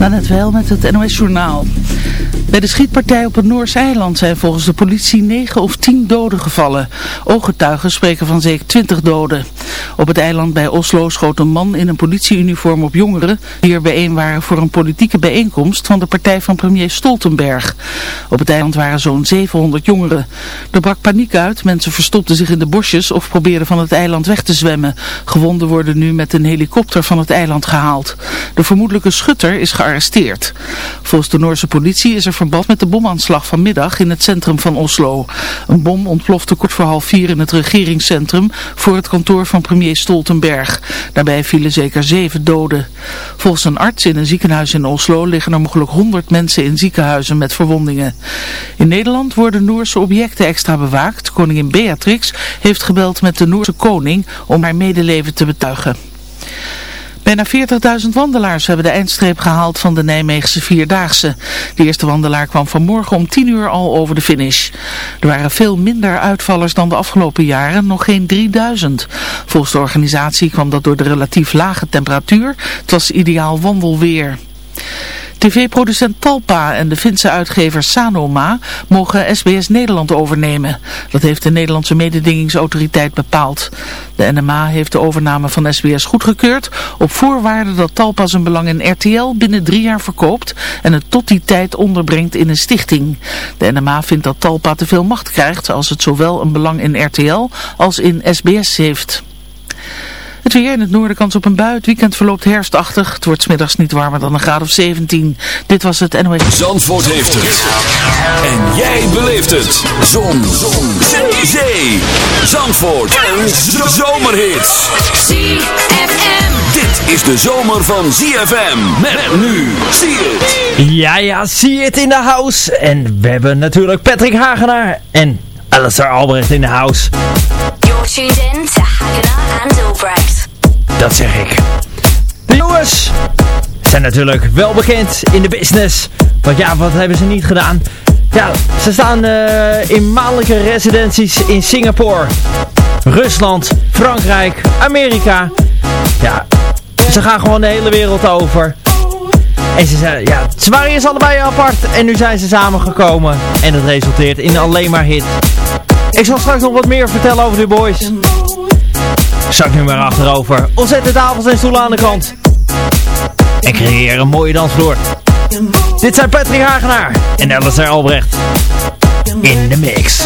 Dan het wel met het NOS Journaal. Bij de schietpartij op het Noorse eiland zijn volgens de politie 9 of 10 doden gevallen. Ooggetuigen spreken van zeker 20 doden. Op het eiland bij Oslo schoot een man in een politieuniform op jongeren die er bijeen waren voor een politieke bijeenkomst van de partij van premier Stoltenberg. Op het eiland waren zo'n 700 jongeren. Er brak paniek uit, mensen verstopten zich in de bosjes of probeerden van het eiland weg te zwemmen. Gewonden worden nu met een helikopter van het eiland gehaald. De vermoedelijke schutter is gearresteerd. Volgens de Noorse politie is er verband met de bomaanslag vanmiddag in het centrum van Oslo. Een bom ontplofte kort voor half vier in het regeringscentrum voor het kantoor van premier Stoltenberg. Daarbij vielen zeker zeven doden. Volgens een arts in een ziekenhuis in Oslo liggen er mogelijk honderd mensen in ziekenhuizen met verwondingen. In Nederland worden Noorse objecten extra bewaakt. Koningin Beatrix heeft gebeld met de Noorse koning om haar medeleven te betuigen. Bijna 40.000 wandelaars hebben de eindstreep gehaald van de Nijmeegse Vierdaagse. De eerste wandelaar kwam vanmorgen om 10 uur al over de finish. Er waren veel minder uitvallers dan de afgelopen jaren, nog geen 3000. Volgens de organisatie kwam dat door de relatief lage temperatuur. Het was ideaal wandelweer. TV-producent Talpa en de Finse uitgever Sanoma mogen SBS Nederland overnemen. Dat heeft de Nederlandse mededingingsautoriteit bepaald. De NMA heeft de overname van SBS goedgekeurd op voorwaarde dat Talpa zijn belang in RTL binnen drie jaar verkoopt en het tot die tijd onderbrengt in een stichting. De NMA vindt dat Talpa te veel macht krijgt als het zowel een belang in RTL als in SBS heeft. Het weer in het noorden kans op een bui. Het weekend verloopt herfstachtig. Het wordt smiddags niet warmer dan een graad of 17. Dit was het NOS. Zandvoort heeft het. En jij beleeft het. Zon. Zon. Zee. Zee. Zandvoort. En zomerhits. ZFM. Dit is de zomer van ZFM. Met nu. Zie het. Ja, ja, zie het in de house. En we hebben natuurlijk Patrick Hagenaar en Alistair Albrecht in de house. Dat zeg ik. De jongens zijn natuurlijk wel bekend in de business. Want ja, wat hebben ze niet gedaan? Ja, ze staan uh, in maandelijke residenties in Singapore, Rusland, Frankrijk, Amerika. Ja, ze gaan gewoon de hele wereld over. En ze, zijn, ja, ze waren eerst allebei apart en nu zijn ze samengekomen. En dat resulteert in alleen maar hit. Ik zal straks nog wat meer vertellen over de boys. Zak nu maar achterover. Of zet de tafels en stoelen aan de kant. En creëer een mooie dansvloer. Dit zijn Patrick Hagenaar en Alistair Albrecht. In de mix.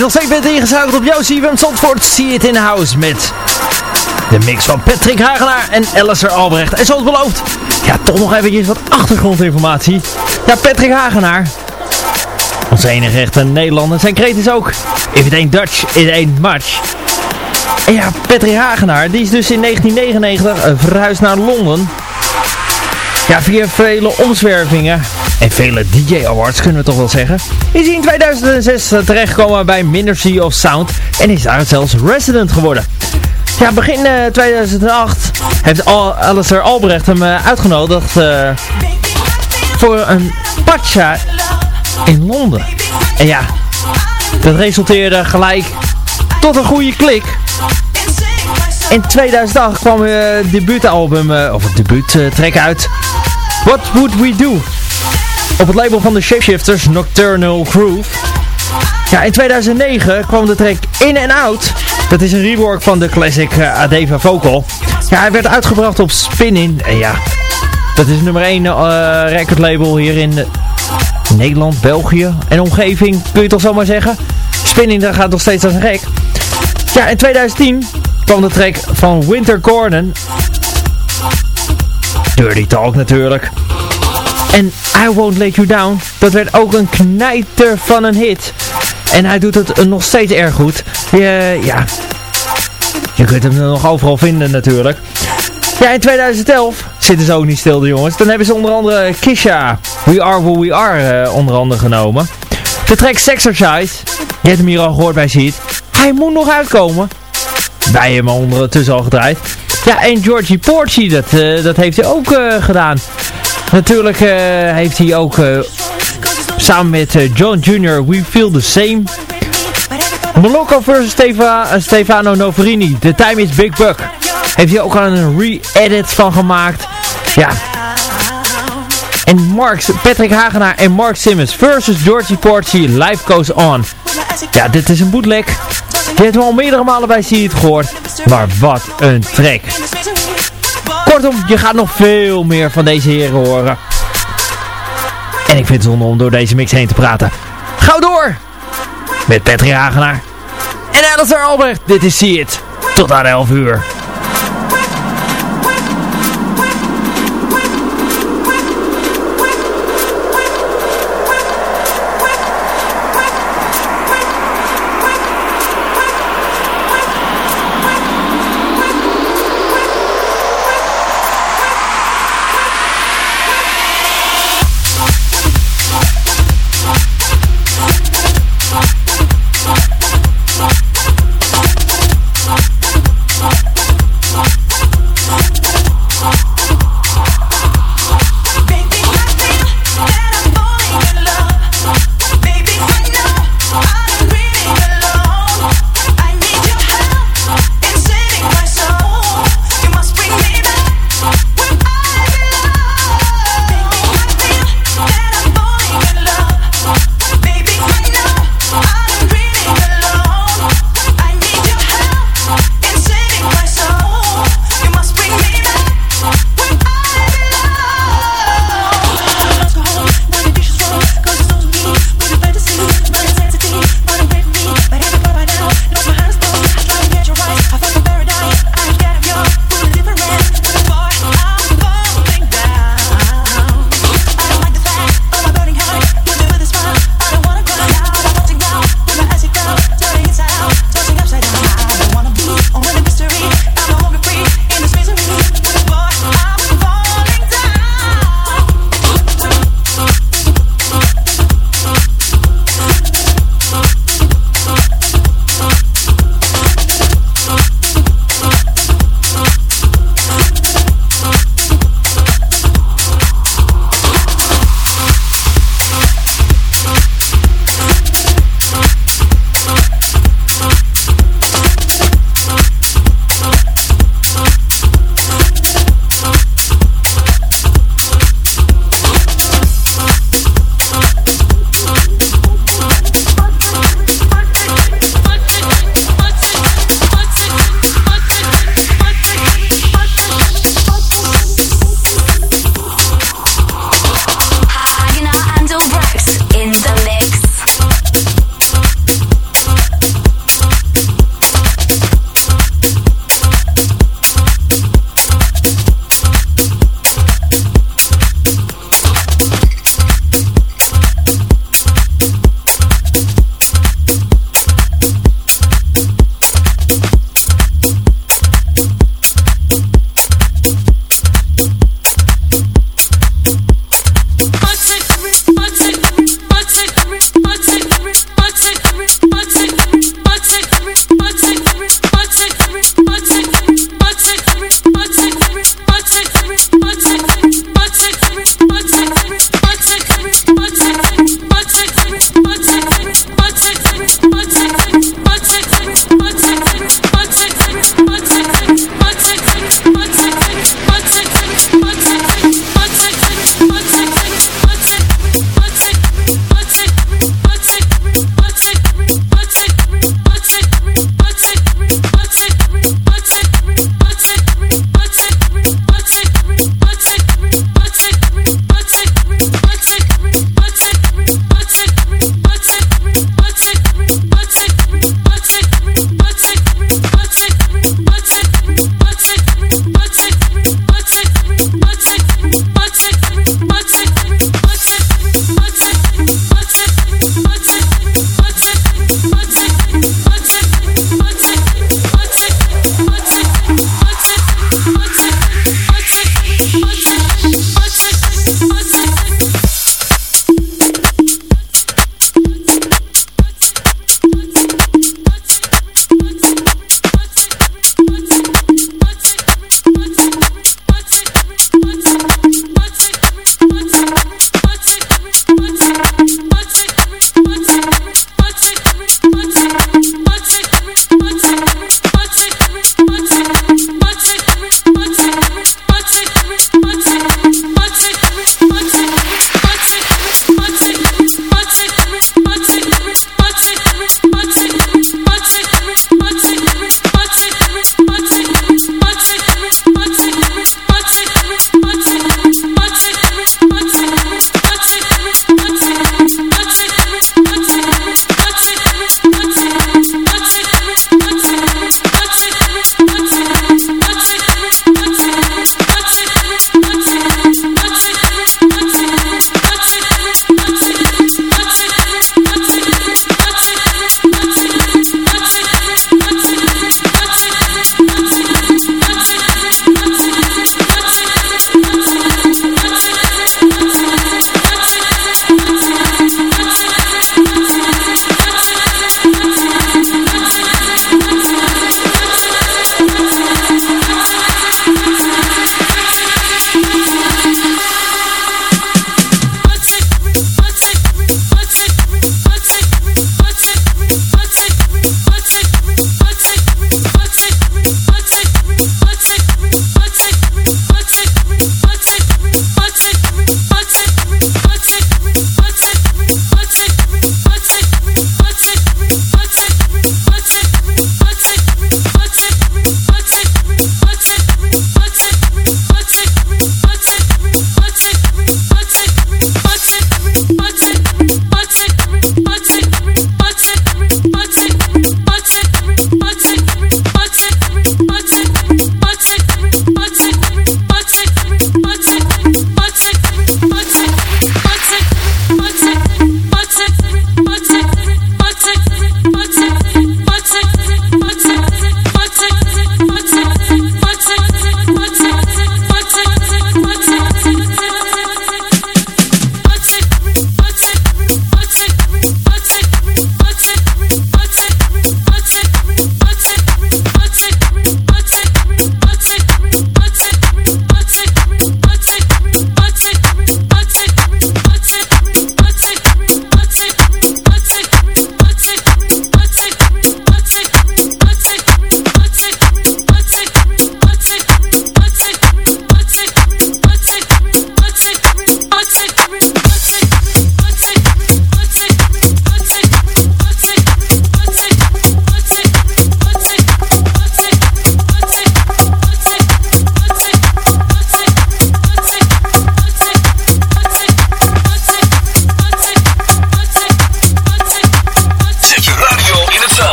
Nog steeds bent ingezuigd op jouw CWM Zandvoort. See it in house met de mix van Patrick Hagenaar en Alistair Albrecht. En zoals beloofd, ja, toch nog eventjes wat achtergrondinformatie. Ja, Patrick Hagenaar, onze enige echte Nederlander. Zijn kreet is ook, if it ain't Dutch, it ain't much. En ja, Patrick Hagenaar, die is dus in 1999 uh, verhuisd naar Londen. Ja, via vele omzwervingen en vele DJ Awards kunnen we toch wel zeggen, is hij in 2006 terechtgekomen bij Ministry of Sound en is daar zelfs resident geworden. Ja, begin 2008 heeft Al Alistair Albrecht hem uitgenodigd voor een pacha in Londen. En ja, dat resulteerde gelijk tot een goede klik. In 2008 kwam het debuutalbum, of het debuuttrack uh, uit. What Would We Do? Op het label van de Shapeshifters, Nocturnal Groove. Ja, in 2009 kwam de track In and Out. Dat is een rework van de classic uh, Adeva Vocal. Ja, hij werd uitgebracht op Spinning. En ja, dat is nummer 1 uh, recordlabel hier in Nederland, België en omgeving, kun je toch zomaar zeggen. Spinning daar gaat nog steeds als een gek. Ja, in 2010 kwam de track van Winter Gordon. Dirty Talk natuurlijk. En I Won't Let You Down, dat werd ook een knijter van een hit. En hij doet het nog steeds erg goed. Je, ja, je kunt hem nog overal vinden natuurlijk. Ja, in 2011 zitten ze ook niet stil de jongens. Dan hebben ze onder andere Kisha, We Are Who We Are uh, onder andere genomen. De track Sexercise, je hebt hem hier al gehoord bij Seed. Hij moet nog uitkomen. Wij hebben hem ondertussen al gedraaid. Ja, en Georgie Porci, dat, uh, dat heeft hij ook uh, gedaan. Natuurlijk heeft hij ook samen met John Jr. We Feel The Same... Moloko versus Stefa Stefano Noverini. The Time is Big Buck. Heeft hij ook al een re-edit van gemaakt. Ja. En Mark, Patrick Hagenaar en Mark Simmons versus Georgie Porci. Life Goes On. Ja, dit is een bootleg. Je hebt hem al meerdere malen bij het gehoord. Maar wat een track. Kortom, je gaat nog veel meer van deze heren horen. En ik vind het zonde om door deze mix heen te praten. Gauw door! Met Patrick Hagenaar. En Alistair Albert, dit is See It. Tot aan 11 uur.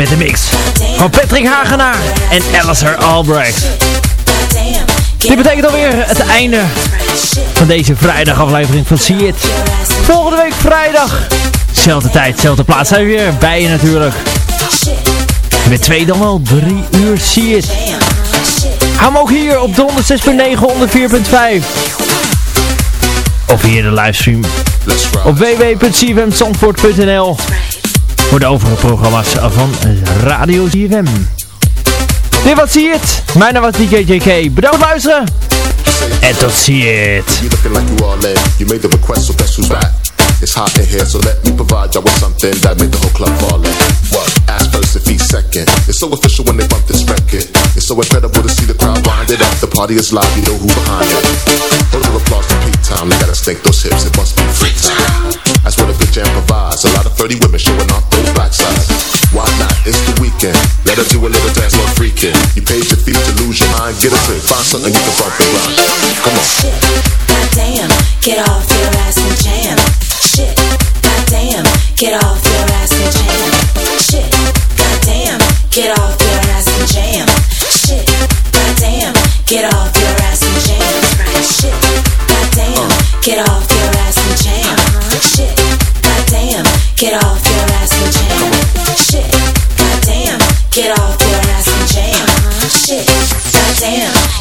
Met de mix van Patrick Hagenaar en Alistair Albrecht. Dit betekent alweer het einde van deze vrijdagaflevering van See It. Volgende week vrijdag. Zelfde tijd, zelfde plaats zijn we weer bij je natuurlijk. Met twee dan wel drie uur See It. Hou hem ook hier op de 106.9, 104.5. Of hier de livestream op www.cfmzandvoort.nl voor de overige programma's van Radio CFM. Dit was See It. Mijn naam was DJJK. Bedankt voor het luisteren. En tot See It. You looking like you all in. You made the request, so guess who's back? It's hot in here, so let me provide y'all with something that made the whole club fall in. What? Ass first and feet second. It's so official when they bump this record. It's so incredible to see the crowd wind it up. The party is live, you know who behind it. Hold of applause to Pete Town. They gotta stink those hips, it must be free time. That's what a good jam provides. A lot of 30 women showing off Let her do a little dance on freaking. You paid your fee to lose your mind. Get a drink, find something you can bump and run. Come on. shit, goddamn, get off your ass and jam. Shit, goddamn, get off your ass and jam. Shit, goddamn, get off your ass and jam. Shit, goddamn, get off your ass and jam. Shit, goddamn, get off your ass and jam. Shit, goddamn, get off